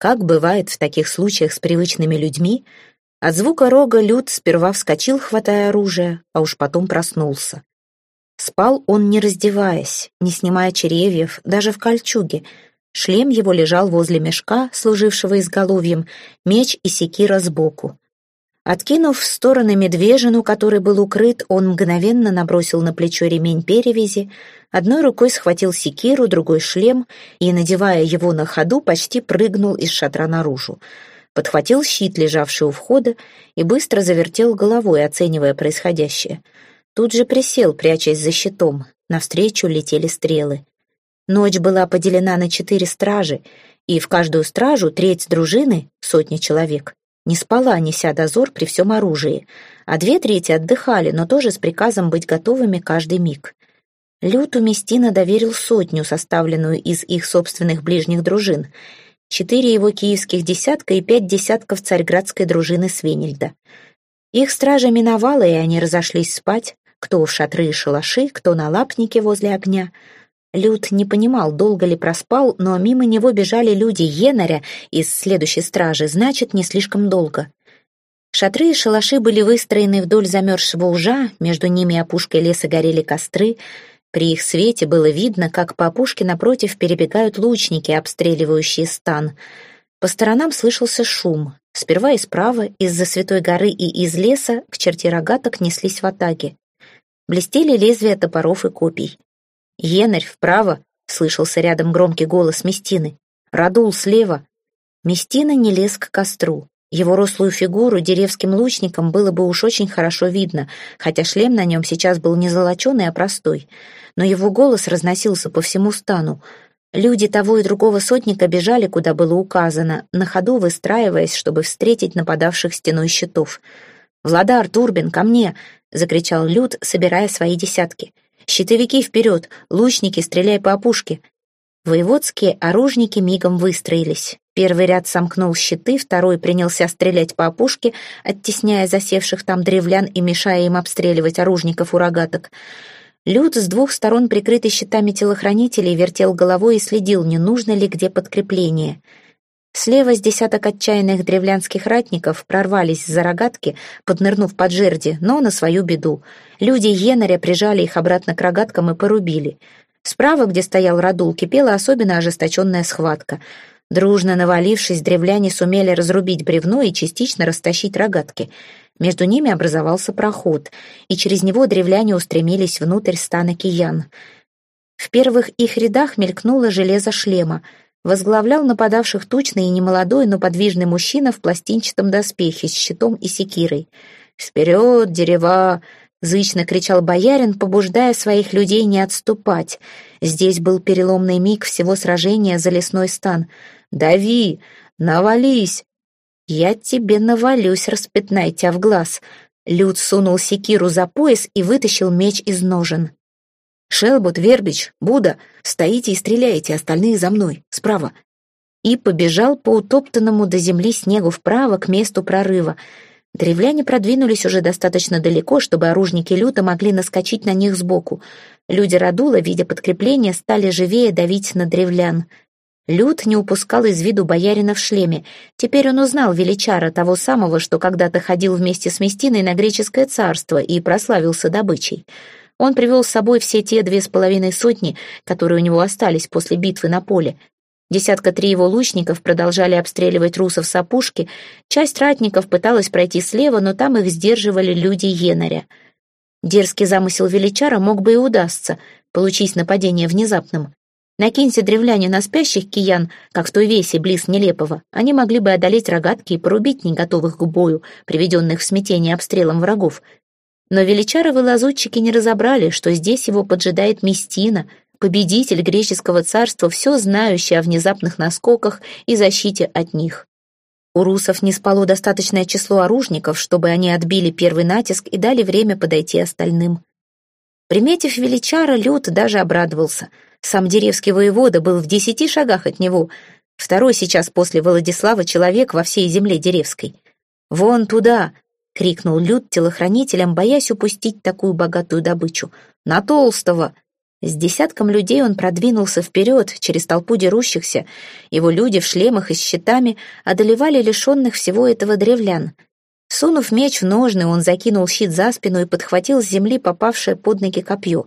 Как бывает в таких случаях с привычными людьми, от звука рога Люд сперва вскочил, хватая оружие, а уж потом проснулся. Спал он, не раздеваясь, не снимая черевьев, даже в кольчуге. Шлем его лежал возле мешка, служившего изголовьем, меч и секира сбоку. Откинув в стороны медвежину, который был укрыт, он мгновенно набросил на плечо ремень перевязи, одной рукой схватил секиру, другой шлем и, надевая его на ходу, почти прыгнул из шатра наружу. Подхватил щит, лежавший у входа, и быстро завертел головой, оценивая происходящее — Тут же присел, прячась за щитом. Навстречу летели стрелы. Ночь была поделена на четыре стражи, и в каждую стражу треть дружины, сотни человек, не спала, неся дозор при всем оружии, а две трети отдыхали, но тоже с приказом быть готовыми каждый миг. Люту Местина доверил сотню, составленную из их собственных ближних дружин, четыре его киевских десятка и пять десятков царьградской дружины Свенельда. Их стража миновала, и они разошлись спать, кто в шатры и шалаши, кто на лапнике возле огня. Люд не понимал, долго ли проспал, но мимо него бежали люди Енаря из следующей стражи, значит, не слишком долго. Шатры и шалаши были выстроены вдоль замерзшего ужа, между ними опушкой леса горели костры. При их свете было видно, как по опушке напротив перебегают лучники, обстреливающие стан. По сторонам слышался шум. Сперва и справа, из-за Святой горы и из леса, к черте рогаток неслись в атаке блестели лезвия топоров и копий. «Енарь, вправо!» — слышался рядом громкий голос Местины. «Радул слева!» Местина не лез к костру. Его рослую фигуру деревским лучникам было бы уж очень хорошо видно, хотя шлем на нем сейчас был не золоченый, а простой. Но его голос разносился по всему стану. Люди того и другого сотника бежали, куда было указано, на ходу выстраиваясь, чтобы встретить нападавших стеной щитов. «Владар, Турбин, ко мне!» — закричал Люд, собирая свои десятки. «Щитовики вперед! Лучники, стреляй по опушке!» Воеводские оружники мигом выстроились. Первый ряд сомкнул щиты, второй принялся стрелять по опушке, оттесняя засевших там древлян и мешая им обстреливать оружников у рогаток. Люд с двух сторон, прикрытый щитами телохранителей, вертел головой и следил, не нужно ли где подкрепление — Слева с десяток отчаянных древлянских ратников прорвались за рогатки, поднырнув под жерди, но на свою беду. Люди Енаря прижали их обратно к рогаткам и порубили. Справа, где стоял Радул, кипела особенно ожесточенная схватка. Дружно навалившись, древляне сумели разрубить бревно и частично растащить рогатки. Между ними образовался проход, и через него древляне устремились внутрь стана киян. В первых их рядах мелькнуло железо шлема — возглавлял нападавших тучный и немолодой, но подвижный мужчина в пластинчатом доспехе с щитом и секирой. «Вперед, дерева!» — зычно кричал боярин, побуждая своих людей не отступать. Здесь был переломный миг всего сражения за лесной стан. «Дави! Навались!» «Я тебе навалюсь, распятнай тебя в глаз!» Люд сунул секиру за пояс и вытащил меч из ножен. «Шелбут, Вербич, Буда, стоите и стреляйте, остальные за мной, справа». И побежал по утоптанному до земли снегу вправо к месту прорыва. Древляне продвинулись уже достаточно далеко, чтобы оружники люта могли наскочить на них сбоку. Люди Радула, видя подкрепление, стали живее давить на древлян. Люд не упускал из виду боярина в шлеме. Теперь он узнал величара, того самого, что когда-то ходил вместе с Местиной на греческое царство и прославился добычей. Он привел с собой все те две с половиной сотни, которые у него остались после битвы на поле. Десятка три его лучников продолжали обстреливать русов с опушки, часть ратников пыталась пройти слева, но там их сдерживали люди Енаря. Дерзкий замысел величара мог бы и удастся, получить нападение внезапным. Накинься древляне на спящих киян, как в той весе близ Нелепого, они могли бы одолеть рогатки и порубить не готовых к бою, приведенных в смятение обстрелом врагов, но величаровы лазутчики не разобрали, что здесь его поджидает Местина, победитель греческого царства, все знающий о внезапных наскоках и защите от них. У русов не спало достаточное число оружников, чтобы они отбили первый натиск и дали время подойти остальным. Приметив величара, Люд даже обрадовался. Сам деревский воевода был в десяти шагах от него, второй сейчас после Владислава человек во всей земле деревской. «Вон туда!» — крикнул Люд телохранителям, боясь упустить такую богатую добычу. «На толстого!» С десятком людей он продвинулся вперед, через толпу дерущихся. Его люди в шлемах и с щитами одолевали лишенных всего этого древлян. Сунув меч в ножны, он закинул щит за спину и подхватил с земли попавшее под ноги копье.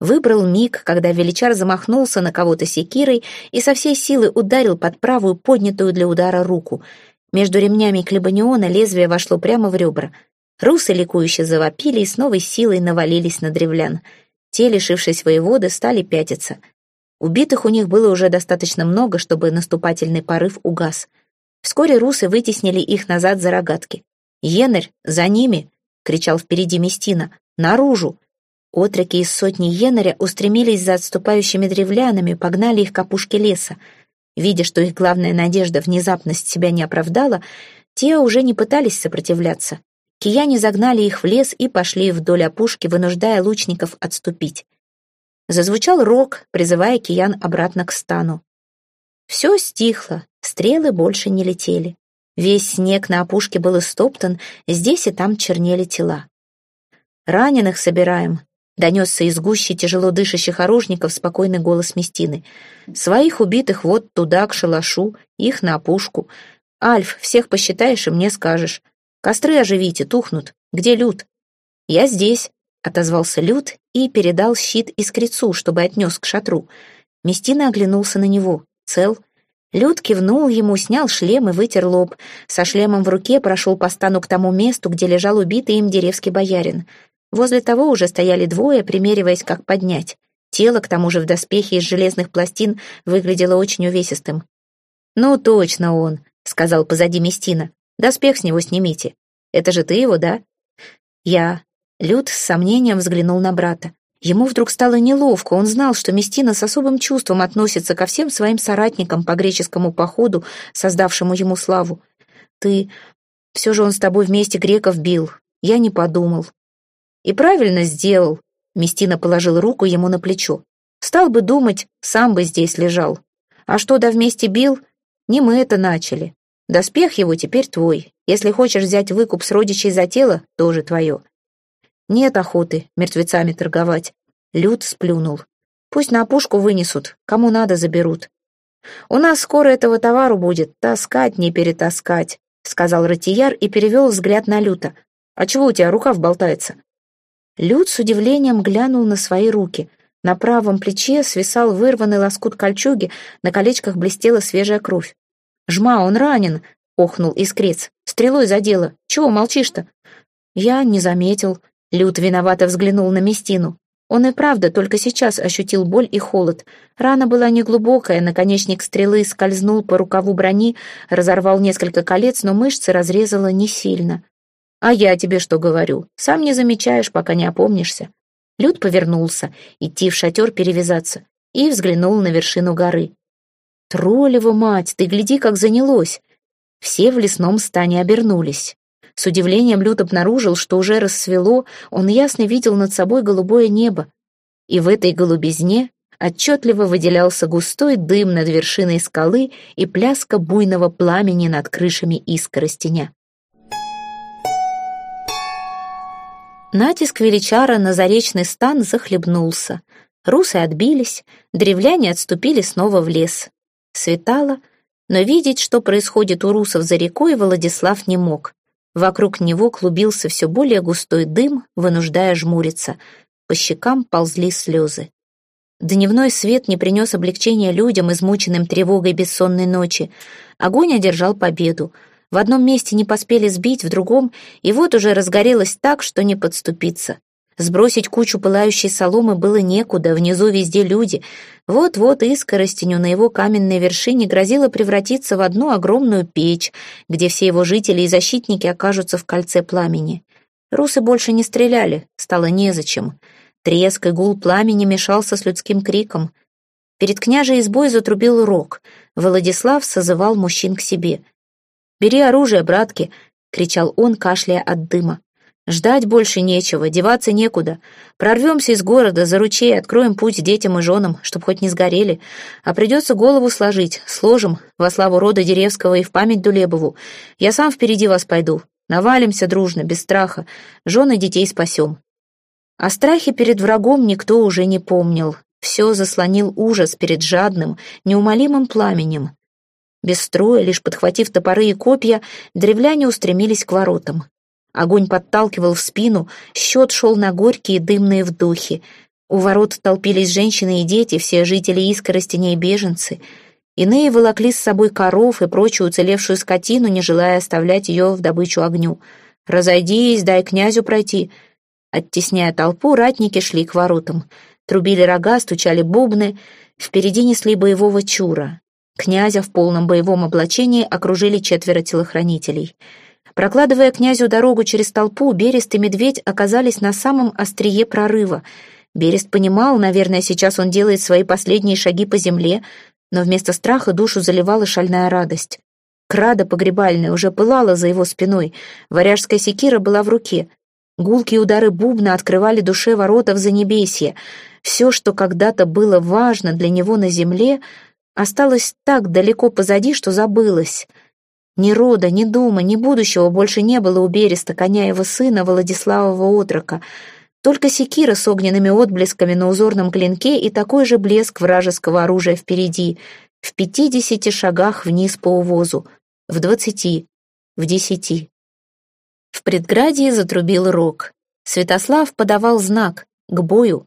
Выбрал миг, когда величар замахнулся на кого-то секирой и со всей силы ударил под правую поднятую для удара руку. Между ремнями клебаниона лезвие вошло прямо в ребра. Русы ликующе завопили и с новой силой навалились на древлян — те, лишившись воеводы, стали пятиться. Убитых у них было уже достаточно много, чтобы наступательный порыв угас. Вскоре русы вытеснили их назад за рогатки. «Енарь, за ними!» — кричал впереди Местина. «Наружу!» Отроки из сотни Енаря устремились за отступающими древлянами, погнали их к опушке леса. Видя, что их главная надежда внезапность себя не оправдала, те уже не пытались сопротивляться. Кияне загнали их в лес и пошли вдоль опушки, вынуждая лучников отступить. Зазвучал рог, призывая киян обратно к стану. Все стихло, стрелы больше не летели. Весь снег на опушке был истоптан, здесь и там чернели тела. «Раненых собираем», — донесся из гущи тяжело дышащих оружников спокойный голос Местины. «Своих убитых вот туда, к шалашу, их на опушку. Альф, всех посчитаешь и мне скажешь. Костры оживите, тухнут. Где Люд?» «Я здесь», — отозвался Люд и передал щит искрецу, чтобы отнес к шатру. Местина оглянулся на него. Цел. Люд кивнул ему, снял шлем и вытер лоб. Со шлемом в руке прошел по стану к тому месту, где лежал убитый им деревский боярин. Возле того уже стояли двое, примериваясь, как поднять. Тело, к тому же в доспехе из железных пластин, выглядело очень увесистым. «Ну, точно он», — сказал позади Местина. Доспех с него снимите. Это же ты его, да?» «Я». Люд с сомнением взглянул на брата. Ему вдруг стало неловко, он знал, что Местина с особым чувством относится ко всем своим соратникам по греческому походу, создавшему ему славу. «Ты... Все же он с тобой вместе греков бил. Я не подумал». «И правильно сделал», — Местина положил руку ему на плечо. «Стал бы думать, сам бы здесь лежал. А что да вместе бил, не мы это начали. Доспех его теперь твой. Если хочешь взять выкуп с родичей за тело, тоже твое. Нет охоты мертвецами торговать. Люд сплюнул. Пусть на опушку вынесут, кому надо заберут. У нас скоро этого товару будет, таскать не перетаскать, сказал Ратияр и перевел взгляд на Люта. А чего у тебя рукав болтается? Люд с удивлением глянул на свои руки. На правом плече свисал вырванный лоскут кольчуги, на колечках блестела свежая кровь. «Жма, он ранен!» — охнул искрец. «Стрелой задело. Чего молчишь-то?» Я не заметил. Люд виновато взглянул на Местину. Он и правда только сейчас ощутил боль и холод. Рана была неглубокая, наконечник стрелы скользнул по рукаву брони, разорвал несколько колец, но мышцы разрезала не сильно. «А я тебе что говорю? Сам не замечаешь, пока не опомнишься». Люд повернулся, идти в шатер перевязаться, и взглянул на вершину горы. Троллева мать, ты гляди, как занялось. Все в лесном стане обернулись. С удивлением Люд обнаружил, что уже рассвело, он ясно видел над собой голубое небо. И в этой голубизне отчетливо выделялся густой дым над вершиной скалы и пляска буйного пламени над крышами искоростеня. Натиск величара на заречный стан захлебнулся. Русы отбились, древляне отступили снова в лес. Светало, но видеть, что происходит у русов за рекой, Владислав не мог. Вокруг него клубился все более густой дым, вынуждая жмуриться. По щекам ползли слезы. Дневной свет не принес облегчения людям, измученным тревогой бессонной ночи. Огонь одержал победу. В одном месте не поспели сбить, в другом, и вот уже разгорелось так, что не подступиться. Сбросить кучу пылающей соломы было некуда, внизу везде люди. Вот-вот искоростеню на его каменной вершине грозило превратиться в одну огромную печь, где все его жители и защитники окажутся в кольце пламени. Русы больше не стреляли, стало незачем. Треск и гул пламени мешался с людским криком. Перед княжей избой затрубил рог. Владислав созывал мужчин к себе. «Бери оружие, братки!» — кричал он, кашляя от дыма. Ждать больше нечего, деваться некуда. Прорвемся из города, за ручей, откроем путь детям и женам, чтоб хоть не сгорели. А придется голову сложить, сложим, во славу рода Деревского и в память Дулебову. Я сам впереди вас пойду. Навалимся дружно, без страха. Жены детей спасем. О страхе перед врагом никто уже не помнил. Все заслонил ужас перед жадным, неумолимым пламенем. Без строя, лишь подхватив топоры и копья, древляне устремились к воротам. Огонь подталкивал в спину, счет шел на горькие дымные вдохи. У ворот толпились женщины и дети, все жители Искоростеня и беженцы. Иные волокли с собой коров и прочую уцелевшую скотину, не желая оставлять ее в добычу огню. «Разойдись, дай князю пройти», Оттесняя толпу, ратники шли к воротам. Трубили рога, стучали бубны. Впереди несли боевого чура. Князя в полном боевом облачении окружили четверо телохранителей. Прокладывая князю дорогу через толпу, Берест и Медведь оказались на самом острие прорыва. Берест понимал, наверное, сейчас он делает свои последние шаги по земле, но вместо страха душу заливала шальная радость. Крада погребальная уже пылала за его спиной, варяжская секира была в руке. Гулкие удары бубна открывали душе ворота в Занебесье. Все, что когда-то было важно для него на земле, осталось так далеко позади, что забылось. Ни рода, ни дома, ни будущего больше не было у Береста, коня его сына Владиславова отрока. Только секира с огненными отблесками на узорном клинке и такой же блеск вражеского оружия впереди, в пятидесяти шагах вниз по увозу, в двадцати, в десяти. В предградии затрубил рог. Святослав подавал знак «К бою».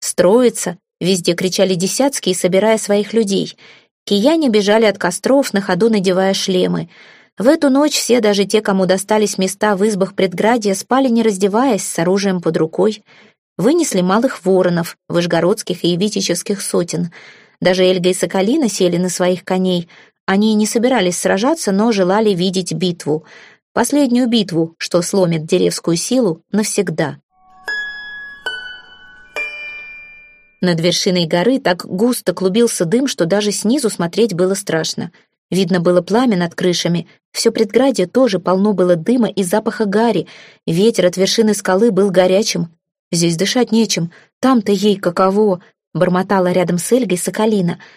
«Строится!» — везде кричали десятские, собирая своих людей. Кияне бежали от костров, на ходу надевая шлемы. В эту ночь все, даже те, кому достались места в избах предградия, спали не раздеваясь, с оружием под рукой. Вынесли малых воронов, вышгородских и витических сотен. Даже Эльга и Соколина сели на своих коней. Они не собирались сражаться, но желали видеть битву — Последнюю битву, что сломит деревскую силу навсегда. Над вершиной горы так густо клубился дым, что даже снизу смотреть было страшно. Видно было пламя над крышами. Все предградье тоже полно было дыма и запаха гари. Ветер от вершины скалы был горячим. «Здесь дышать нечем. Там-то ей каково!» — бормотала рядом с Эльгой Соколина —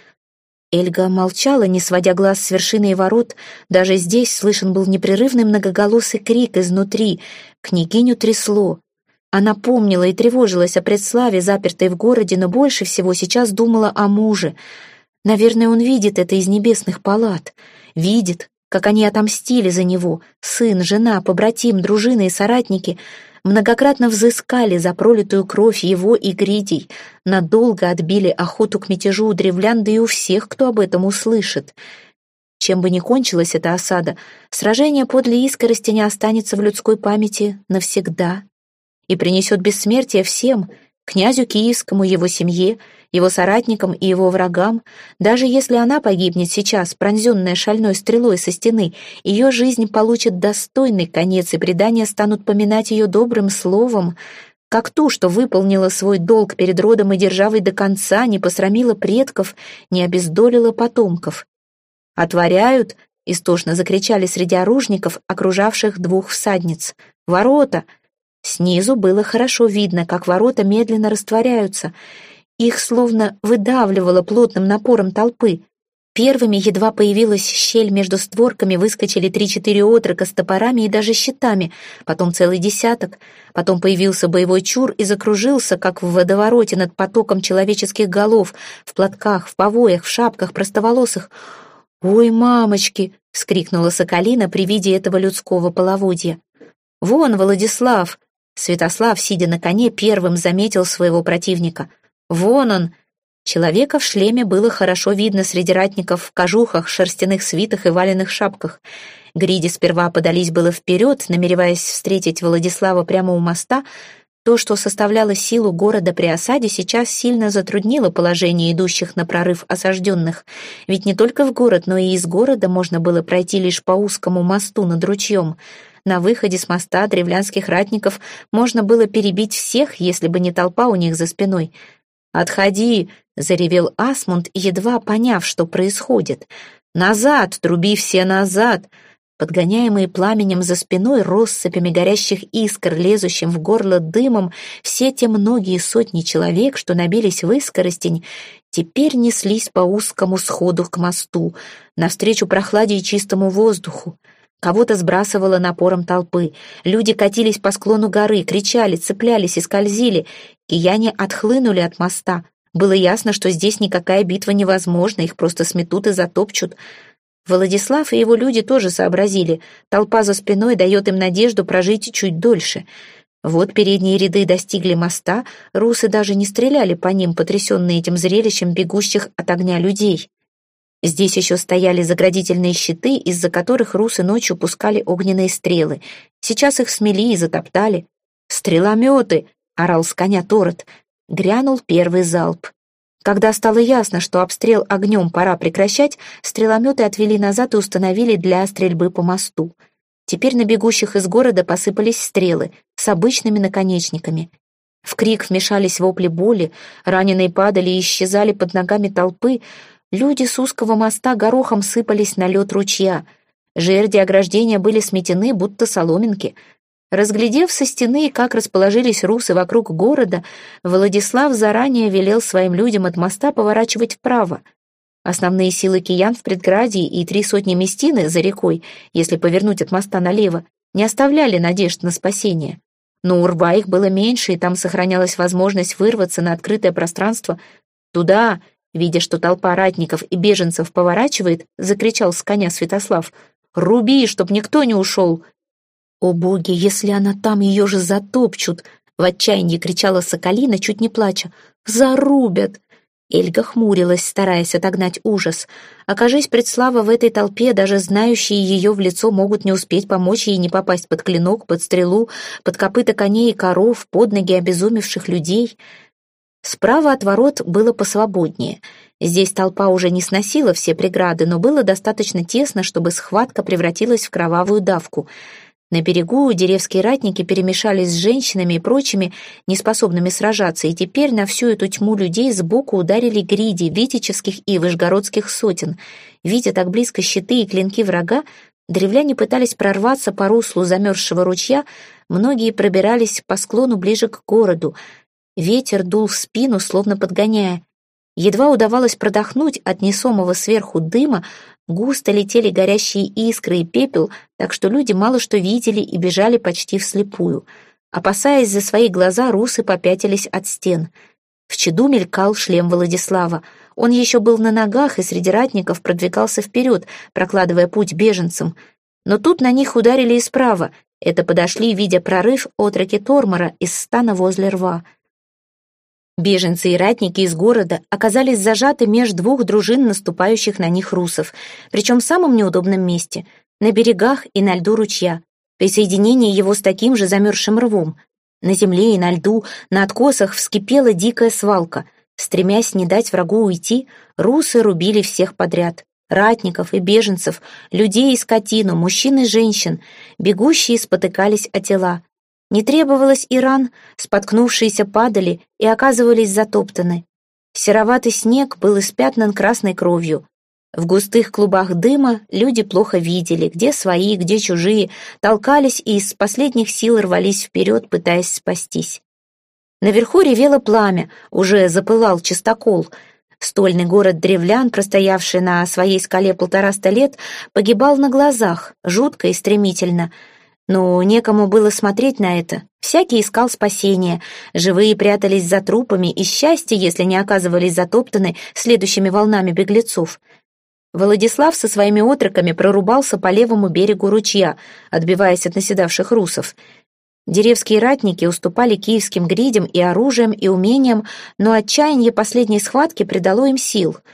Эльга молчала, не сводя глаз с вершины и ворот. Даже здесь слышен был непрерывный многоголосый крик изнутри. Княгиню трясло. Она помнила и тревожилась о предславе, запертой в городе, но больше всего сейчас думала о муже. Наверное, он видит это из небесных палат. Видит, как они отомстили за него. Сын, жена, побратим, дружина и соратники — многократно взыскали за пролитую кровь его и Гридий, надолго отбили охоту к мятежу у древлян, да и у всех, кто об этом услышит. Чем бы ни кончилась эта осада, сражение подле искорости не останется в людской памяти навсегда и принесет бессмертие всем, князю Киевскому, его семье, его соратникам и его врагам. Даже если она погибнет сейчас, пронзенная шальной стрелой со стены, ее жизнь получит достойный конец, и предания станут поминать ее добрым словом, как ту, что выполнила свой долг перед родом и державой до конца, не посрамила предков, не обездолила потомков. «Отворяют!» — истошно закричали среди оружников, окружавших двух всадниц. «Ворота!» Снизу было хорошо видно, как ворота медленно растворяются — их словно выдавливало плотным напором толпы. Первыми едва появилась щель между створками, выскочили три-четыре отрока с топорами и даже щитами, потом целый десяток. Потом появился боевой чур и закружился, как в водовороте над потоком человеческих голов, в платках, в повоях, в шапках, простоволосых. «Ой, мамочки!» — вскрикнула Соколина при виде этого людского половодья. «Вон, Владислав!» Святослав, сидя на коне, первым заметил своего противника. Вон он! Человека в шлеме было хорошо видно среди ратников в кожухах, шерстяных свитах и валенных шапках. Гриди сперва подались было вперед, намереваясь встретить Владислава прямо у моста. То, что составляло силу города при осаде, сейчас сильно затруднило положение идущих на прорыв осажденных. Ведь не только в город, но и из города можно было пройти лишь по узкому мосту над ручьем. На выходе с моста древлянских ратников можно было перебить всех, если бы не толпа у них за спиной — «Отходи!» — заревел Асмунд, едва поняв, что происходит. «Назад! Труби все назад!» Подгоняемые пламенем за спиной, россыпями горящих искр, лезущим в горло дымом, все те многие сотни человек, что набились в искоростень, теперь неслись по узкому сходу к мосту, навстречу прохладе и чистому воздуху. Кого-то сбрасывало напором толпы. Люди катились по склону горы, кричали, цеплялись и скользили. Кияне отхлынули от моста. Было ясно, что здесь никакая битва невозможна, их просто сметут и затопчут. Владислав и его люди тоже сообразили. Толпа за спиной дает им надежду прожить чуть дольше. Вот передние ряды достигли моста, русы даже не стреляли по ним, потрясенные этим зрелищем бегущих от огня людей. Здесь еще стояли заградительные щиты, из-за которых русы ночью пускали огненные стрелы. Сейчас их смели и затоптали. «Стрелометы!» — орал с коня Торот. Грянул первый залп. Когда стало ясно, что обстрел огнем пора прекращать, стрелометы отвели назад и установили для стрельбы по мосту. Теперь на бегущих из города посыпались стрелы с обычными наконечниками. В крик вмешались вопли боли, раненые падали и исчезали под ногами толпы, Люди с узкого моста горохом сыпались на лед ручья. Жерди ограждения были сметены, будто соломинки. Разглядев со стены, как расположились русы вокруг города, Владислав заранее велел своим людям от моста поворачивать вправо. Основные силы киян в предградии и три сотни местины за рекой, если повернуть от моста налево, не оставляли надежд на спасение. Но у рва их было меньше, и там сохранялась возможность вырваться на открытое пространство. Туда, Видя, что толпа ратников и беженцев поворачивает, закричал с коня Святослав. «Руби, чтоб никто не ушел!» «О боги, если она там, ее же затопчут!» В отчаянии кричала Соколина, чуть не плача. «Зарубят!» Эльга хмурилась, стараясь отогнать ужас. Окажись предслава в этой толпе, даже знающие ее в лицо могут не успеть помочь ей не попасть под клинок, под стрелу, под копыта коней и коров, под ноги обезумевших людей. Справа от ворот было посвободнее. Здесь толпа уже не сносила все преграды, но было достаточно тесно, чтобы схватка превратилась в кровавую давку. На берегу деревские ратники перемешались с женщинами и прочими, неспособными сражаться, и теперь на всю эту тьму людей сбоку ударили гриди витических и вышгородских сотен. Видя так близко щиты и клинки врага, древляне пытались прорваться по руслу замерзшего ручья, многие пробирались по склону ближе к городу — Ветер дул в спину, словно подгоняя. Едва удавалось продохнуть от несомого сверху дыма, густо летели горящие искры и пепел, так что люди мало что видели и бежали почти вслепую. Опасаясь за свои глаза, русы попятились от стен. В чаду мелькал шлем Владислава. Он еще был на ногах и среди ратников продвигался вперед, прокладывая путь беженцам. Но тут на них ударили и справа. Это подошли, видя прорыв отроки Тормора из стана возле рва — Беженцы и ратники из города оказались зажаты меж двух дружин наступающих на них русов, причем в самом неудобном месте — на берегах и на льду ручья, при соединении его с таким же замерзшим рвом. На земле и на льду, на откосах вскипела дикая свалка. Стремясь не дать врагу уйти, русы рубили всех подряд. Ратников и беженцев, людей и скотину, мужчин и женщин. Бегущие спотыкались о тела. Не требовалось и ран, споткнувшиеся падали и оказывались затоптаны. Сероватый снег был испятнан красной кровью. В густых клубах дыма люди плохо видели, где свои, где чужие, толкались и из последних сил рвались вперед, пытаясь спастись. Наверху ревело пламя, уже запылал чистокол. Стольный город древлян, простоявший на своей скале полтораста лет, погибал на глазах, жутко и стремительно — но некому было смотреть на это. Всякий искал спасения. Живые прятались за трупами, и счастье, если не оказывались затоптаны следующими волнами беглецов. Владислав со своими отроками прорубался по левому берегу ручья, отбиваясь от наседавших русов. Деревские ратники уступали киевским гридям и оружием, и умениям, но отчаяние последней схватки придало им сил —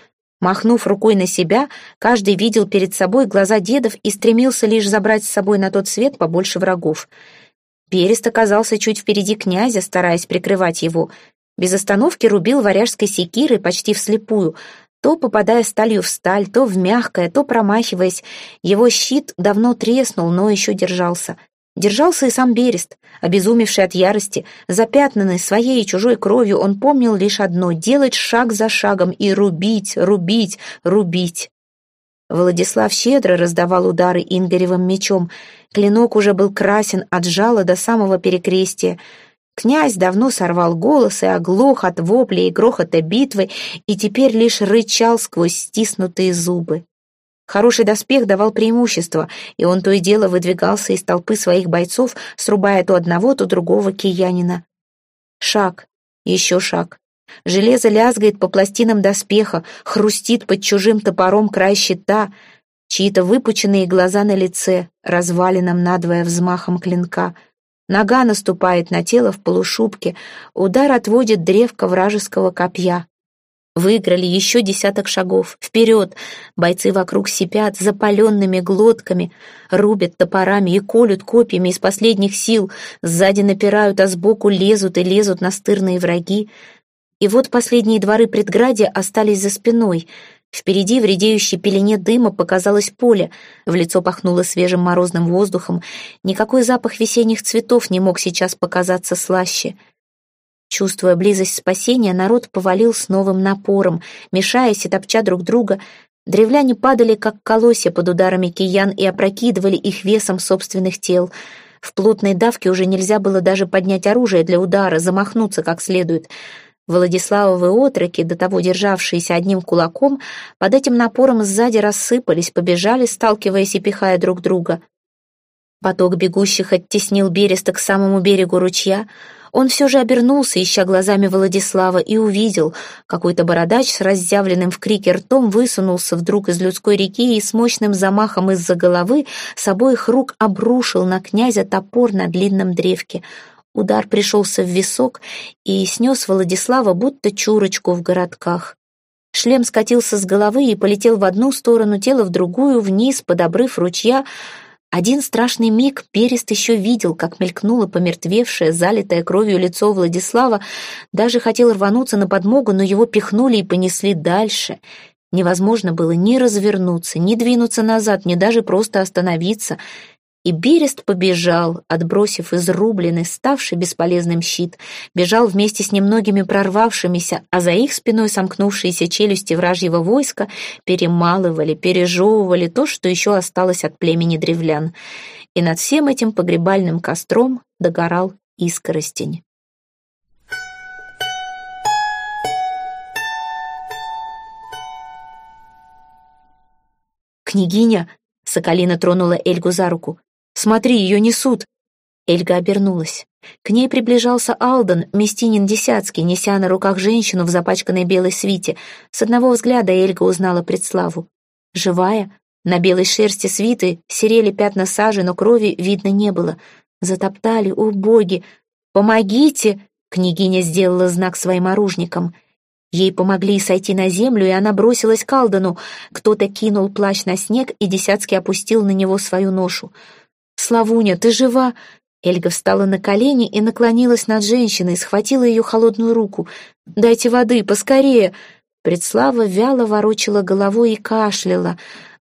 Махнув рукой на себя, каждый видел перед собой глаза дедов и стремился лишь забрать с собой на тот свет побольше врагов. Берест оказался чуть впереди князя, стараясь прикрывать его. Без остановки рубил варяжской секирой почти вслепую, то попадая сталью в сталь, то в мягкое, то промахиваясь. Его щит давно треснул, но еще держался. Держался и сам Берест, обезумевший от ярости, запятнанный своей и чужой кровью, он помнил лишь одно — делать шаг за шагом и рубить, рубить, рубить. Владислав щедро раздавал удары Ингоревым мечом. Клинок уже был красен от жала до самого перекрестия. Князь давно сорвал голос и оглох от вопли и грохота битвы, и теперь лишь рычал сквозь стиснутые зубы. Хороший доспех давал преимущество, и он то и дело выдвигался из толпы своих бойцов, срубая то одного, то другого киянина. Шаг, еще шаг. Железо лязгает по пластинам доспеха, хрустит под чужим топором край щита, чьи-то выпученные глаза на лице, развалинам надвое взмахом клинка. Нога наступает на тело в полушубке, удар отводит древко вражеского копья. Выиграли еще десяток шагов. Вперед! Бойцы вокруг сипят запаленными глотками, рубят топорами и колют копьями из последних сил, сзади напирают, а сбоку лезут и лезут настырные враги. И вот последние дворы предградия остались за спиной. Впереди в редеющей пелене дыма показалось поле, в лицо пахнуло свежим морозным воздухом. Никакой запах весенних цветов не мог сейчас показаться слаще — Чувствуя близость спасения, народ повалил с новым напором, мешаясь и топча друг друга. Древляне падали, как колосья под ударами киян и опрокидывали их весом собственных тел. В плотной давке уже нельзя было даже поднять оружие для удара, замахнуться как следует. Владиславовы отроки, до того державшиеся одним кулаком, под этим напором сзади рассыпались, побежали, сталкиваясь и пихая друг друга. Поток бегущих оттеснил Береста к самому берегу ручья — он все же обернулся, ища глазами Владислава, и увидел. Какой-то бородач с разъявленным в крике ртом высунулся вдруг из людской реки и с мощным замахом из-за головы с обоих рук обрушил на князя топор на длинном древке. Удар пришелся в висок и снес Владислава будто чурочку в городках. Шлем скатился с головы и полетел в одну сторону, тело в другую, вниз, под обрыв ручья, один страшный миг Перест еще видел, как мелькнуло помертвевшее, залитое кровью лицо Владислава, даже хотел рвануться на подмогу, но его пихнули и понесли дальше. Невозможно было ни развернуться, ни двинуться назад, ни даже просто остановиться — и Берест побежал, отбросив изрубленный, ставший бесполезным щит, бежал вместе с немногими прорвавшимися, а за их спиной сомкнувшиеся челюсти вражьего войска перемалывали, пережевывали то, что еще осталось от племени древлян. И над всем этим погребальным костром догорал искоростень. «Княгиня!» — Соколина тронула Эльгу за руку. Смотри, ее несут!» Эльга обернулась. К ней приближался Алдан, местинин десятский, неся на руках женщину в запачканной белой свите. С одного взгляда Эльга узнала предславу. Живая, на белой шерсти свиты серели пятна сажи, но крови видно не было. Затоптали, о боги! «Помогите!» — княгиня сделала знак своим оружникам. Ей помогли сойти на землю, и она бросилась к Алдану. Кто-то кинул плащ на снег, и Десятский опустил на него свою ношу. «Славуня, ты жива?» Эльга встала на колени и наклонилась над женщиной, схватила ее холодную руку. «Дайте воды, поскорее!» Предслава вяло ворочала головой и кашляла.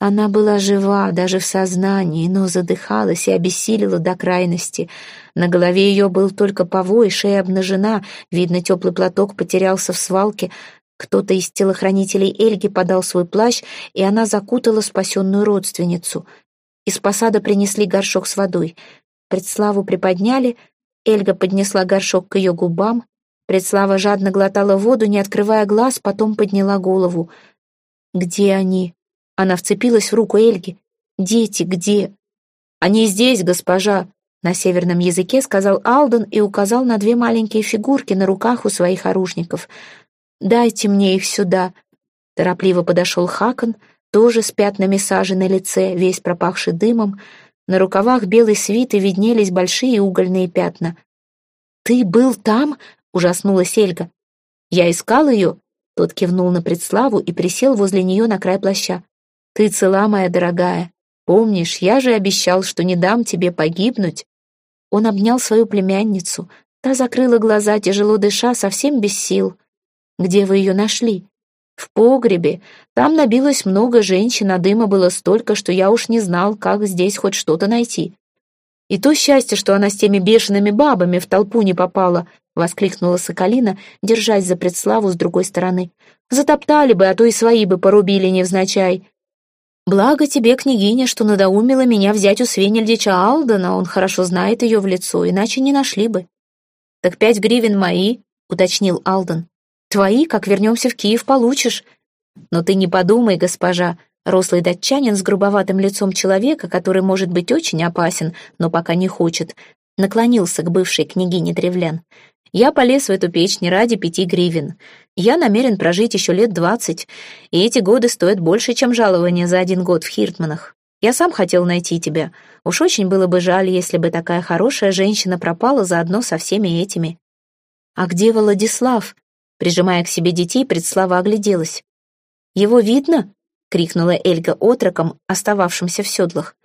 Она была жива, даже в сознании, но задыхалась и обессилила до крайности. На голове ее был только повой, шея обнажена, видно, теплый платок потерялся в свалке. Кто-то из телохранителей Эльги подал свой плащ, и она закутала спасенную родственницу. Из посада принесли горшок с водой. Предславу приподняли, Эльга поднесла горшок к ее губам. Предслава жадно глотала воду, не открывая глаз, потом подняла голову. «Где они?» Она вцепилась в руку Эльги. «Дети, где?» «Они здесь, госпожа», — на северном языке сказал Алден и указал на две маленькие фигурки на руках у своих оружников. «Дайте мне их сюда». Торопливо подошел Хакон, — тоже с пятнами сажи на лице, весь пропахший дымом. На рукавах белой свиты виднелись большие угольные пятна. «Ты был там?» — ужаснулась Эльга. «Я искал ее?» — тот кивнул на предславу и присел возле нее на край плаща. «Ты цела, моя дорогая. Помнишь, я же обещал, что не дам тебе погибнуть». Он обнял свою племянницу. Та закрыла глаза, тяжело дыша, совсем без сил. «Где вы ее нашли?» В погребе. Там набилось много женщин, а дыма было столько, что я уж не знал, как здесь хоть что-то найти. И то счастье, что она с теми бешеными бабами в толпу не попала, воскликнула Соколина, держась за предславу с другой стороны. Затоптали бы, а то и свои бы порубили невзначай. Благо тебе, княгиня, что надоумила меня взять у Свенельдича Алдена, он хорошо знает ее в лицо, иначе не нашли бы. Так пять гривен мои, уточнил Алден. Твои, как вернемся в Киев, получишь. Но ты не подумай, госпожа, Рослый датчанин с грубоватым лицом человека, который может быть очень опасен, но пока не хочет, наклонился к бывшей княгине древлян. «Я полез в эту печь не ради пяти гривен. Я намерен прожить еще лет двадцать, и эти годы стоят больше, чем жалование за один год в Хиртманах. Я сам хотел найти тебя. Уж очень было бы жаль, если бы такая хорошая женщина пропала заодно со всеми этими». «А где Владислав?» Прижимая к себе детей, предслава огляделась. «Его видно?» — крикнула Эльга отроком, остававшимся в седлах.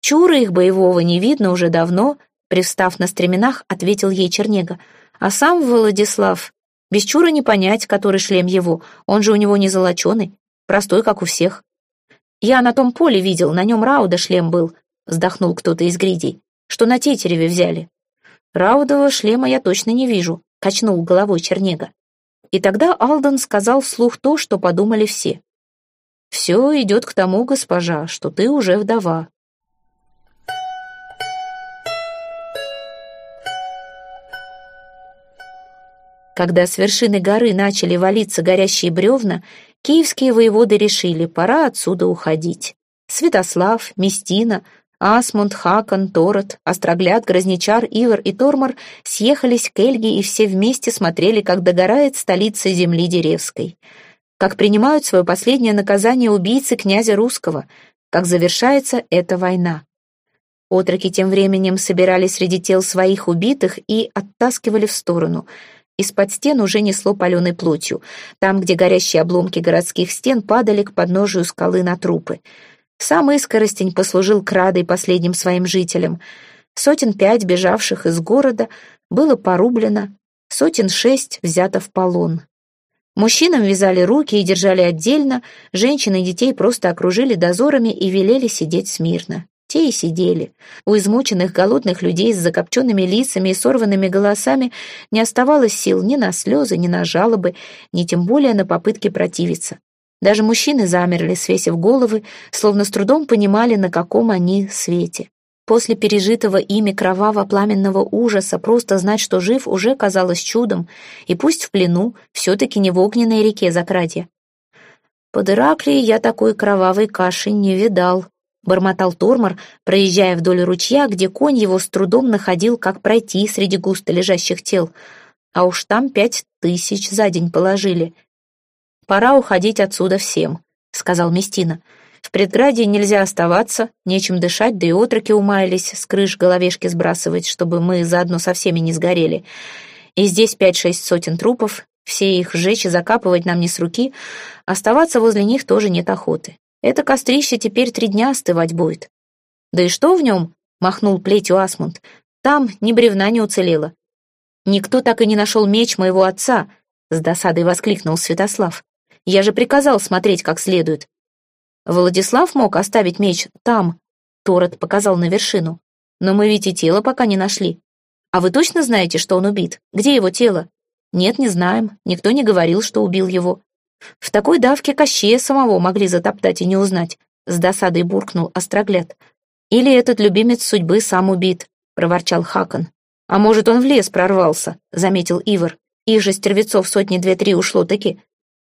«Чура их боевого не видно уже давно», — привстав на стременах, ответил ей Чернега. «А сам Владислав, без чура не понять, который шлем его, он же у него не золоченый, простой, как у всех». «Я на том поле видел, на нем Рауда шлем был», — вздохнул кто-то из гридей, «что на тетереве взяли». «Раудова шлема я точно не вижу», — качнул головой Чернега. И тогда Алдан сказал вслух то, что подумали все. «Все идет к тому, госпожа, что ты уже вдова». Когда с вершины горы начали валиться горящие бревна, киевские воеводы решили, пора отсюда уходить. Святослав, Местина, Асмунд, Хакон, Торот, Острогляд, Грозничар, Ивар и Тормор съехались к Эльге и все вместе смотрели, как догорает столица земли Деревской как принимают свое последнее наказание убийцы князя русского, как завершается эта война. Отроки тем временем собирали среди тел своих убитых и оттаскивали в сторону. Из-под стен уже несло паленой плотью. Там, где горящие обломки городских стен падали к подножию скалы на трупы. Сам Искоростень послужил крадой последним своим жителям. Сотен пять бежавших из города было порублено, сотен шесть взято в полон. Мужчинам вязали руки и держали отдельно, женщин и детей просто окружили дозорами и велели сидеть смирно. Те и сидели. У измученных голодных людей с закопченными лицами и сорванными голосами не оставалось сил ни на слезы, ни на жалобы, ни тем более на попытки противиться. Даже мужчины замерли, свесив головы, словно с трудом понимали, на каком они свете. После пережитого ими кроваво-пламенного ужаса просто знать, что жив, уже казалось чудом, и пусть в плену, все-таки не в огненной реке Закрадья. «Под Ираклией я такой кровавой каши не видал», — бормотал Тормор, проезжая вдоль ручья, где конь его с трудом находил, как пройти среди густо лежащих тел. А уж там пять тысяч за день положили. «Пора уходить отсюда всем», — сказал Местина. В предградии нельзя оставаться, нечем дышать, да и отроки умаялись с крыш головешки сбрасывать, чтобы мы заодно со всеми не сгорели. И здесь пять-шесть сотен трупов, все их сжечь и закапывать нам не с руки, оставаться возле них тоже нет охоты. Это кострище теперь три дня остывать будет. Да и что в нем? махнул плетью Асмунд. Там ни бревна не уцелело. Никто так и не нашел меч моего отца, с досадой воскликнул Святослав. Я же приказал смотреть как следует. Владислав мог оставить меч там, Торет показал на вершину. Но мы ведь и тело пока не нашли. А вы точно знаете, что он убит? Где его тело? Нет, не знаем. Никто не говорил, что убил его. В такой давке Кощея самого могли затоптать и не узнать. С досадой буркнул Острогляд. Или этот любимец судьбы сам убит, проворчал Хакон. А может, он в лес прорвался, заметил Ивар. Их же стервецов сотни две-три ушло таки.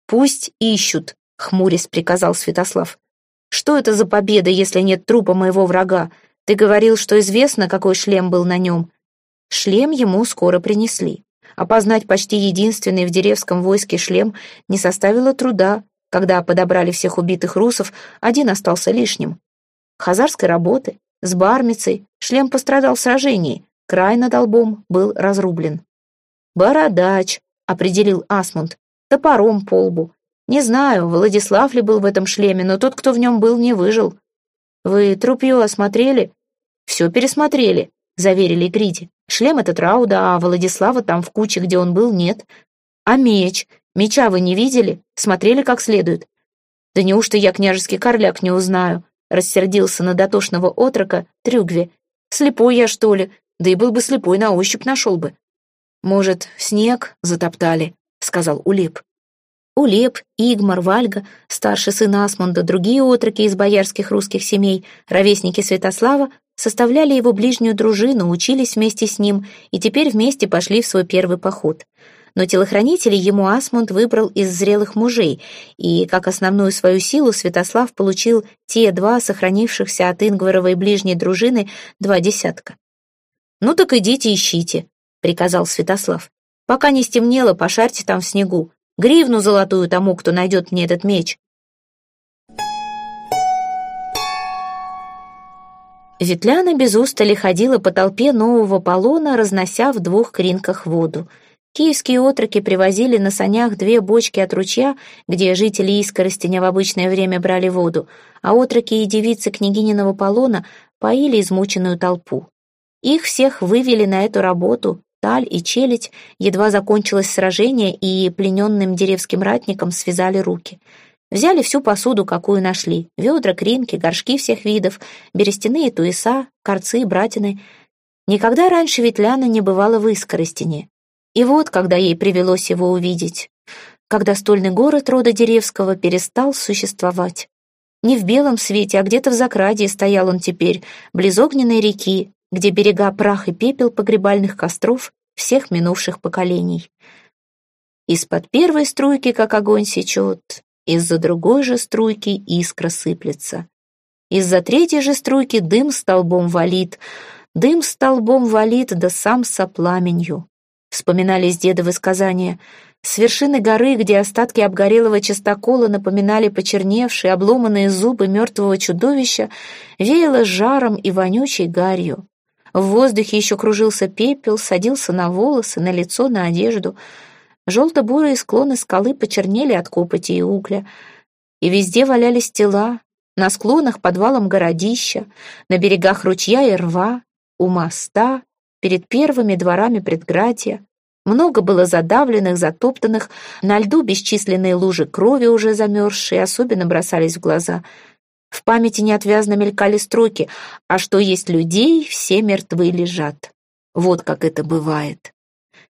Пусть ищут, хмурясь приказал Святослав. Что это за победа, если нет трупа моего врага? Ты говорил, что известно, какой шлем был на нем. Шлем ему скоро принесли. Опознать почти единственный в деревском войске шлем не составило труда. Когда подобрали всех убитых русов, один остался лишним. Хазарской работы, с бармицей, шлем пострадал в сражении, край над лбом был разрублен. «Бородач», — определил Асмунд, — топором по лбу, не знаю, Владислав ли был в этом шлеме, но тот, кто в нем был, не выжил. Вы трупье осмотрели? Все пересмотрели, заверили Гриди. Шлем этот Рауда, а Владислава там в куче, где он был, нет. А меч? Меча вы не видели? Смотрели как следует? Да неужто я княжеский корляк не узнаю? Рассердился на дотошного отрока Трюгве. Слепой я, что ли? Да и был бы слепой, на ощупь нашел бы. Может, снег затоптали, сказал Улеп. Улеп, Игмар, Вальга, старший сын Асмунда, другие отроки из боярских русских семей, ровесники Святослава, составляли его ближнюю дружину, учились вместе с ним и теперь вместе пошли в свой первый поход. но телохранителей ему Асмунд выбрал из зрелых мужей, и как основную свою силу Святослав получил те два сохранившихся от Ингваровой ближней дружины два десятка. «Ну так идите ищите», — приказал Святослав. «Пока не стемнело, пошарьте там в снегу. Гривну золотую тому, кто найдет мне этот меч». Ветляна без устали ходила по толпе нового полона, разнося в двух кринках воду. Киевские отроки привозили на санях две бочки от ручья, где жители Искоростеня в обычное время брали воду, а отроки и девицы княгининого полона поили измученную толпу. Их всех вывели на эту работу, Таль и Челядь, едва закончилось сражение, и плененным деревским ратникам связали руки — Взяли всю посуду, какую нашли. Ведра, кринки, горшки всех видов, берестяные туеса, корцы, братины. Никогда раньше Ветляна не бывала в Искоростине. И вот, когда ей привелось его увидеть, когда стольный город рода Деревского перестал существовать. Не в белом свете, а где-то в Закрадии стоял он теперь, близ огненной реки, где берега прах и пепел погребальных костров всех минувших поколений. Из-под первой струйки, как огонь сечет, из-за другой же струйки искра сыплется. Из-за третьей же струйки дым столбом валит, дым столбом валит, да сам со пламенью. Вспоминались дедовы сказания. С вершины горы, где остатки обгорелого частокола напоминали почерневшие, обломанные зубы мертвого чудовища, веяло жаром и вонючей гарью. В воздухе еще кружился пепел, садился на волосы, на лицо, на одежду — Желто-бурые склоны скалы почернели от копоти и угля, и везде валялись тела, на склонах подвалом городища, на берегах ручья и рва, у моста, перед первыми дворами предградья. Много было задавленных, затоптанных, на льду бесчисленные лужи крови, уже замерзшие, особенно бросались в глаза. В памяти неотвязно мелькали строки «А что есть людей, все мертвы лежат». Вот как это бывает.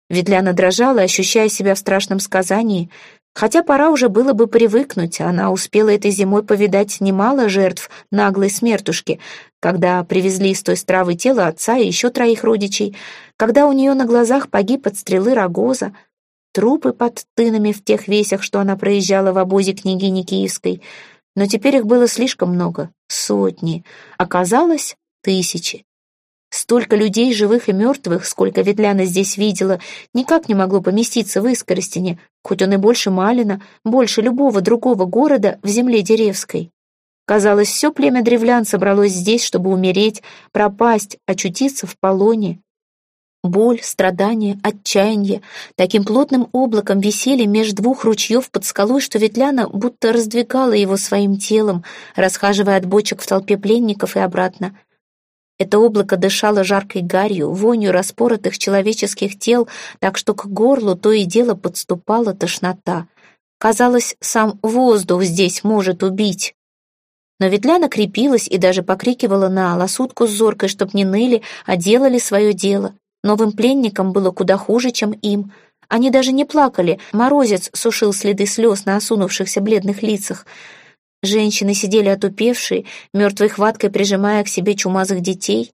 Ветляна дрожала, ощущая себя в страшном сказании. Хотя пора уже было бы привыкнуть, она успела этой зимой повидать немало жертв наглой смертушки, когда привезли из той стравы тело отца и еще троих родичей, когда у нее на глазах погиб от стрелы рогоза, трупы под тынами в тех весях, что она проезжала в обозе княгини Киевской. Но теперь их было слишком много, сотни, оказалось тысячи. Столько людей, живых и мертвых, сколько Ветляна здесь видела, никак не могло поместиться в Искоростине, хоть он и больше Малина, больше любого другого города в земле Деревской. Казалось, все племя древлян собралось здесь, чтобы умереть, пропасть, очутиться в полоне. Боль, страдания, отчаяние таким плотным облаком висели меж двух ручьев под скалой, что Ветляна будто раздвигала его своим телом, расхаживая от бочек в толпе пленников и обратно. Это облако дышало жаркой гарью, вонью распоротых человеческих тел, так что к горлу то и дело подступала тошнота. Казалось, сам воздух здесь может убить. Но Ветляна крепилась и даже покрикивала на лосутку с зоркой, чтоб не ныли, а делали свое дело. Новым пленникам было куда хуже, чем им. Они даже не плакали, морозец сушил следы слез на осунувшихся бледных лицах. Женщины сидели отупевшие, мертвой хваткой прижимая к себе чумазых детей.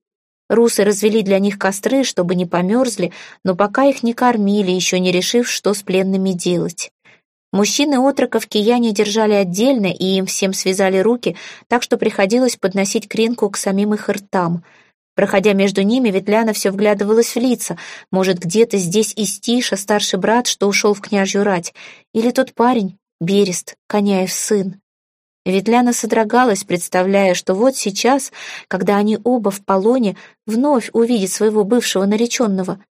Русы развели для них костры, чтобы не померзли, но пока их не кормили, еще не решив, что с пленными делать. Мужчины отроков кияне держали отдельно, и им всем связали руки, так что приходилось подносить кринку к самим их ртам. Проходя между ними, Ветляна все вглядывалась в лица. Может, где-то здесь Истиша, старший брат, что ушел в княжью рать, или тот парень, Берест, Коняев сын. Ветляна содрогалась, представляя, что вот сейчас, когда они оба в полоне, вновь увидит своего бывшего нареченного.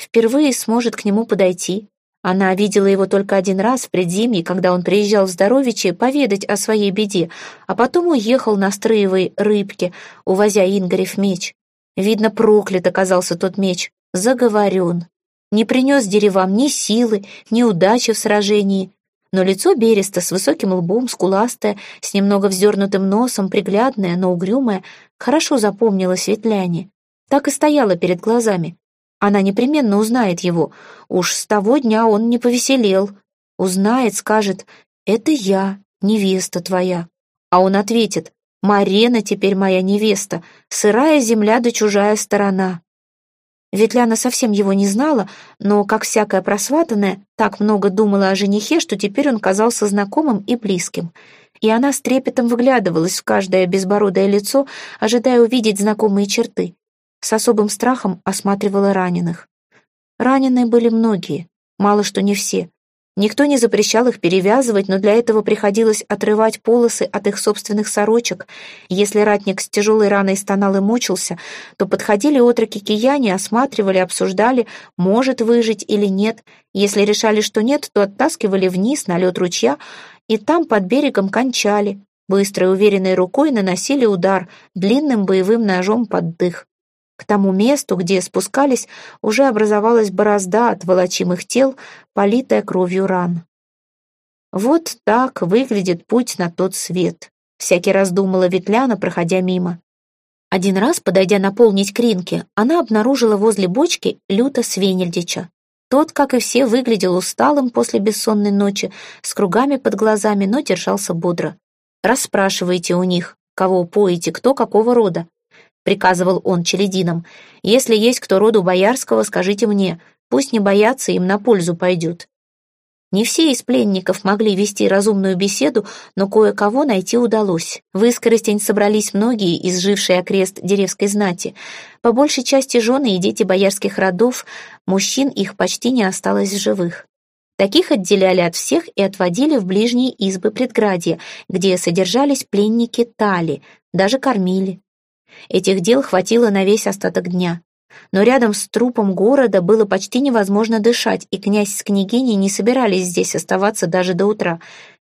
Впервые сможет к нему подойти. Она видела его только один раз в предзимье, когда он приезжал в Здоровичи поведать о своей беде, а потом уехал на строевой рыбке, увозя Ингарев меч. Видно, проклят оказался тот меч, заговорен. Не принес деревам ни силы, ни удачи в сражении, но лицо Береста с высоким лбом, скуластое, с немного вздернутым носом, приглядное, но угрюмое, хорошо запомнила Светляне. Так и стояло перед глазами. Она непременно узнает его. Уж с того дня он не повеселел. Узнает, скажет, «Это я, невеста твоя». А он ответит, «Марена теперь моя невеста, сырая земля да чужая сторона». Ветляна совсем его не знала, но, как всякая просватанная, так много думала о женихе, что теперь он казался знакомым и близким. И она с трепетом выглядывалась в каждое безбородое лицо, ожидая увидеть знакомые черты. С особым страхом осматривала раненых. Раненые были многие, мало что не все. Никто не запрещал их перевязывать, но для этого приходилось отрывать полосы от их собственных сорочек. Если ратник с тяжелой раной стонал и мучился, то подходили отроки кияне, осматривали, обсуждали, может выжить или нет. Если решали, что нет, то оттаскивали вниз на лед ручья и там под берегом кончали. Быстрой уверенной рукой наносили удар длинным боевым ножом под дых. К тому месту, где спускались, уже образовалась борозда от волочимых тел, политая кровью ран. Вот так выглядит путь на тот свет, всякий раз думала Ветляна, проходя мимо. Один раз, подойдя наполнить кринки, она обнаружила возле бочки люто Свенельдича. Тот, как и все, выглядел усталым после бессонной ночи, с кругами под глазами, но держался бодро. «Расспрашивайте у них, кого поете, кто какого рода приказывал он челядинам. «Если есть кто роду боярского, скажите мне. Пусть не боятся, им на пользу пойдет». Не все из пленников могли вести разумную беседу, но кое-кого найти удалось. В Искоростень собрались многие из жившей окрест деревской знати. По большей части жены и дети боярских родов, мужчин их почти не осталось в живых. Таких отделяли от всех и отводили в ближние избы предградья, где содержались пленники Тали, даже кормили. Этих дел хватило на весь остаток дня. Но рядом с трупом города было почти невозможно дышать, и князь с княгиней не собирались здесь оставаться даже до утра.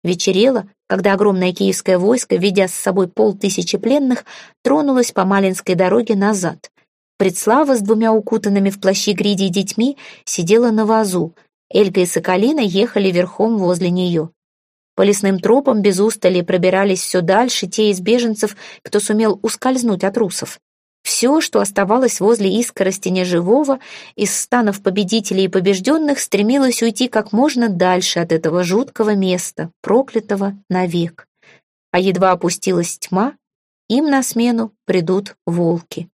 Вечерело, когда огромное киевское войско, ведя с собой полтысячи пленных, тронулось по Малинской дороге назад. Предслава с двумя укутанными в плащи гриди детьми сидела на вазу. Эльга и Соколина ехали верхом возле нее. По лесным тропам без устали пробирались все дальше те из беженцев, кто сумел ускользнуть от русов. Все, что оставалось возле искорости неживого, из станов победителей и побежденных, стремилось уйти как можно дальше от этого жуткого места, проклятого навек. А едва опустилась тьма, им на смену придут волки.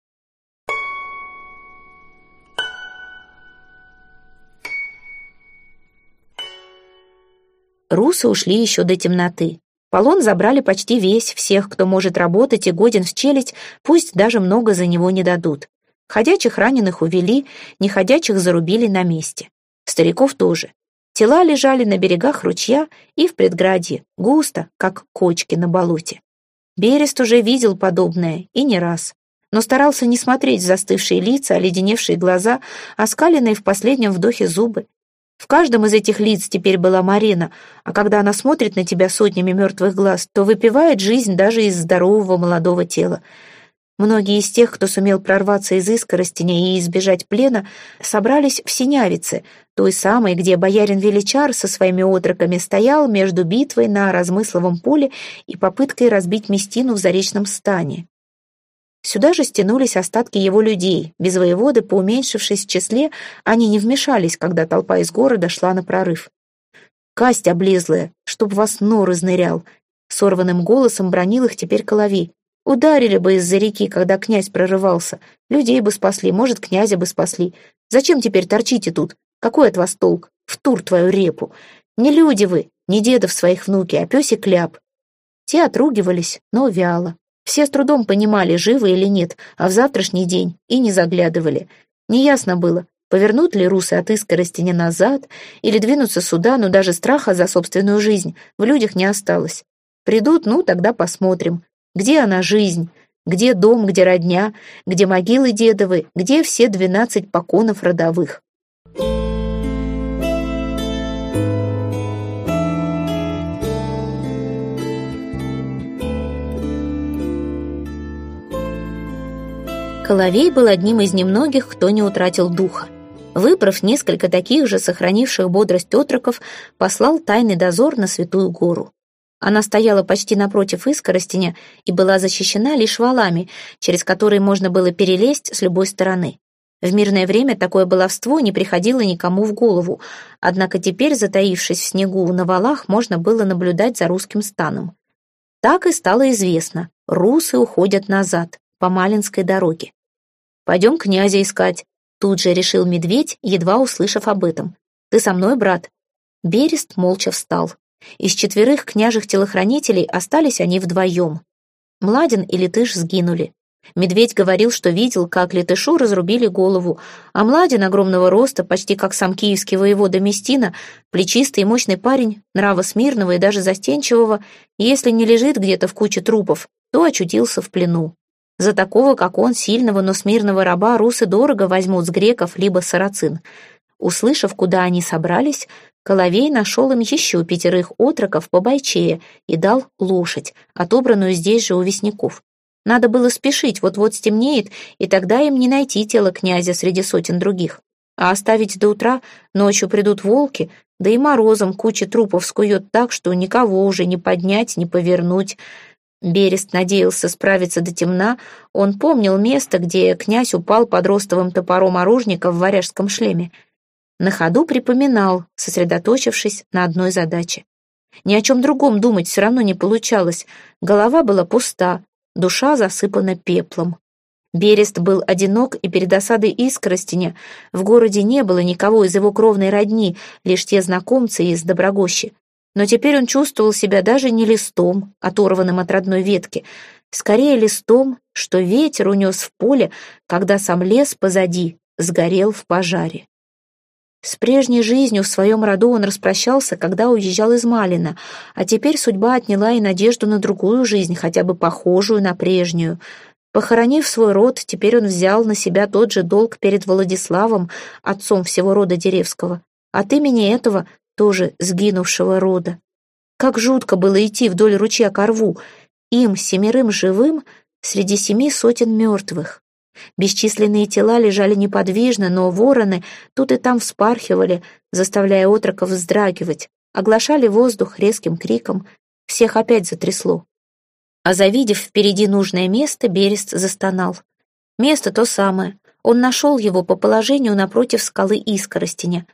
Русы ушли еще до темноты. Полон забрали почти весь, всех, кто может работать и годен в челядь, пусть даже много за него не дадут. Ходячих раненых увели, неходячих зарубили на месте. Стариков тоже. Тела лежали на берегах ручья и в предградье, густо, как кочки на болоте. Берест уже видел подобное, и не раз. Но старался не смотреть в застывшие лица, оледеневшие глаза, оскаленные в последнем вдохе зубы. В каждом из этих лиц теперь была Марина, а когда она смотрит на тебя сотнями мертвых глаз, то выпивает жизнь даже из здорового молодого тела. Многие из тех, кто сумел прорваться из искоростеня и избежать плена, собрались в Синявице, той самой, где боярин Величар со своими отроками стоял между битвой на размысловом поле и попыткой разбить Местину в заречном стане. Сюда же стянулись остатки его людей. Без воеводы, поуменьшившись в числе, они не вмешались, когда толпа из города шла на прорыв. «Касть облезлая, чтоб вас нор изнырял!» Сорванным голосом бронил их теперь Колови. «Ударили бы из-за реки, когда князь прорывался. Людей бы спасли, может, князя бы спасли. Зачем теперь торчите тут? Какой от вас толк? В тур твою репу! Не люди вы, не дедов своих внуки, а пёсик кляп!» Те отругивались, но вяло. Все с трудом понимали, живы или нет, а в завтрашний день и не заглядывали. Неясно было, повернут ли русы от искорости не назад или двинутся сюда, но даже страха за собственную жизнь в людях не осталось. Придут, ну, тогда посмотрим. Где она, жизнь? Где дом, где родня? Где могилы дедовы? Где все двенадцать поконов родовых? Коловей был одним из немногих, кто не утратил духа. Выбрав несколько таких же, сохранивших бодрость отроков, послал тайный дозор на Святую Гору. Она стояла почти напротив искоростеня и была защищена лишь валами, через которые можно было перелезть с любой стороны. В мирное время такое баловство не приходило никому в голову, однако теперь, затаившись в снегу на валах, можно было наблюдать за русским станом. Так и стало известно, русы уходят назад, по Малинской дороге. Пойдем князя искать. Тут же решил медведь, едва услышав об этом. «Ты со мной, брат?» Берест молча встал. Из четверых княжих телохранителей остались они вдвоем. Младин и Летыш сгинули. Медведь говорил, что видел, как Летышу разрубили голову, а Младин огромного роста, почти как сам киевский воевода Местина, плечистый и мощный парень, нрава смирного и даже застенчивого, если не лежит где-то в куче трупов, то очутился в плену. За такого, как он, сильного, но смирного раба, русы дорого возьмут с греков либо сарацин. Услышав, куда они собрались, Коловей нашел им еще пятерых отроков по бойчее и дал лошадь, отобранную здесь же у весняков. Надо было спешить, вот-вот стемнеет, и тогда им не найти тело князя среди сотен других. А оставить до утра, ночью придут волки, да и морозом куча трупов скует так, что никого уже не поднять, не повернуть. Берест надеялся справиться до темна, он помнил место, где князь упал под ростовым топором оружника в варяжском шлеме. На ходу припоминал, сосредоточившись на одной задаче. Ни о чем другом думать все равно не получалось, голова была пуста, душа засыпана пеплом. Берест был одинок, и перед осадой Искоростеня в городе не было никого из его кровной родни, лишь те знакомцы из Доброгощи. Но теперь он чувствовал себя даже не листом, оторванным от родной ветки, скорее листом, что ветер унес в поле, когда сам лес позади сгорел в пожаре. С прежней жизнью в своем роду он распрощался, когда уезжал из Малина, а теперь судьба отняла и надежду на другую жизнь, хотя бы похожую на прежнюю. Похоронив свой род, теперь он взял на себя тот же долг перед Владиславом, отцом всего рода Деревского, от имени этого тоже сгинувшего рода. Как жутко было идти вдоль ручья Корву, им, семерым живым, среди семи сотен мертвых. Бесчисленные тела лежали неподвижно, но вороны тут и там вспархивали, заставляя отроков вздрагивать, оглашали воздух резким криком. Всех опять затрясло. А завидев впереди нужное место, Берест застонал. Место то самое. Он нашел его по положению напротив скалы Искоростеня.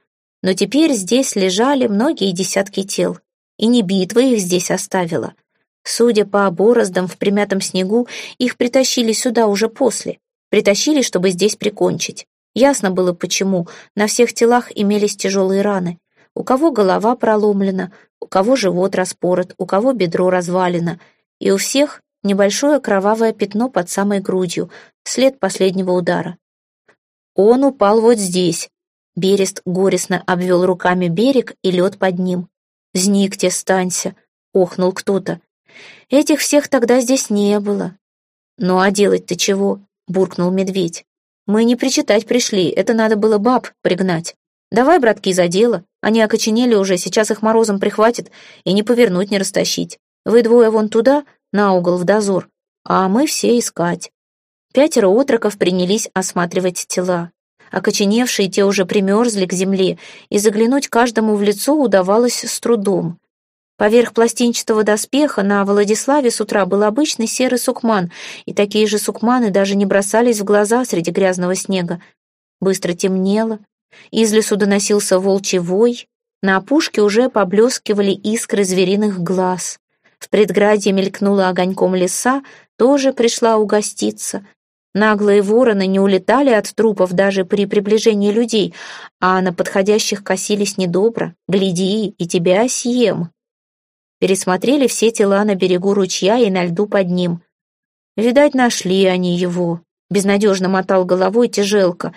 Но теперь здесь лежали многие десятки тел. И не битва их здесь оставила. Судя по бороздам в примятом снегу, их притащили сюда уже после. Притащили, чтобы здесь прикончить. Ясно было почему. На всех телах имелись тяжелые раны. У кого голова проломлена, у кого живот распорот, у кого бедро развалено. И у всех небольшое кровавое пятно под самой грудью, след последнего удара. Он упал вот здесь. Берест горестно обвел руками берег и лед под ним. «Зникте, станься!» — охнул кто-то. «Этих всех тогда здесь не было». «Ну а делать-то чего? буркнул медведь. «Мы не причитать пришли, это надо было баб пригнать. Давай, братки, за дело. Они окоченели уже, сейчас их морозом прихватит, и не повернуть, не растащить. Вы двое вон туда, на угол, в дозор, а мы все искать». Пятеро отроков принялись осматривать тела. Окоченевшие те уже примерзли к земле, и заглянуть каждому в лицо удавалось с трудом. Поверх пластинчатого доспеха на Владиславе с утра был обычный серый сукман, и такие же сукманы даже не бросались в глаза среди грязного снега. Быстро темнело, из лесу доносился волчий вой, на опушке уже поблескивали искры звериных глаз. В предградье мелькнула огоньком леса, тоже пришла угоститься. Наглые вороны не улетали от трупов даже при приближении людей, а на подходящих косились недобро. «Гляди, и тебя съем!» пересмотрели все тела на берегу ручья и на льду под ним. Видать, нашли они его. Безнадежно мотал головой тяжелка.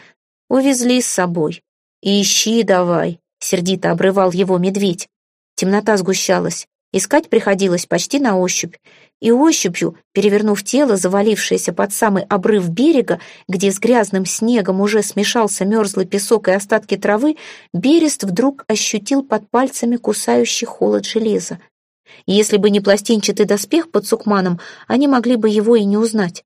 Увезли с собой. «Ищи давай», — сердито обрывал его медведь. Темнота сгущалась. Искать приходилось почти на ощупь. И ощупью, перевернув тело, завалившееся под самый обрыв берега, где с грязным снегом уже смешался мерзлый песок и остатки травы, Берест вдруг ощутил под пальцами кусающий холод железа. Если бы не пластинчатый доспех под сукманом, они могли бы его и не узнать.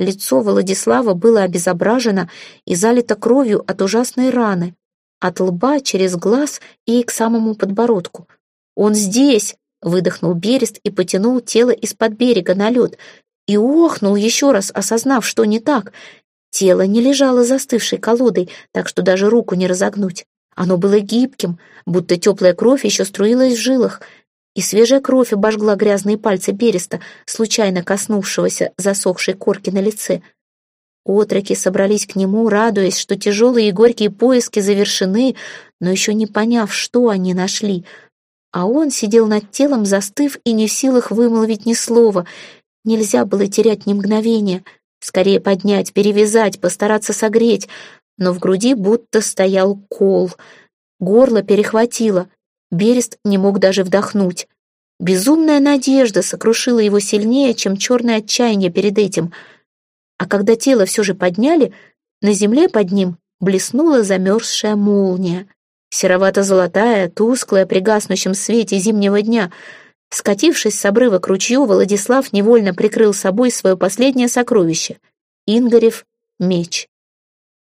Лицо Владислава было обезображено и залито кровью от ужасной раны, от лба через глаз и к самому подбородку. «Он здесь!» — выдохнул Берест и потянул тело из-под берега на лед, и охнул еще раз, осознав, что не так. Тело не лежало застывшей колодой, так что даже руку не разогнуть. Оно было гибким, будто теплая кровь еще струилась в жилах, и свежая кровь обожгла грязные пальцы Береста, случайно коснувшегося засохшей корки на лице. Отроки собрались к нему, радуясь, что тяжелые и горькие поиски завершены, но еще не поняв, что они нашли. А он сидел над телом, застыв и не в силах вымолвить ни слова. Нельзя было терять ни мгновения. Скорее поднять, перевязать, постараться согреть. Но в груди будто стоял кол. Горло перехватило. Берест не мог даже вдохнуть. Безумная надежда сокрушила его сильнее, чем черное отчаяние перед этим — а когда тело все же подняли, на земле под ним блеснула замерзшая молния. Серовато-золотая, тусклая при гаснущем свете зимнего дня. Скатившись с обрыва к ручью, Владислав невольно прикрыл собой свое последнее сокровище — Ингарев меч.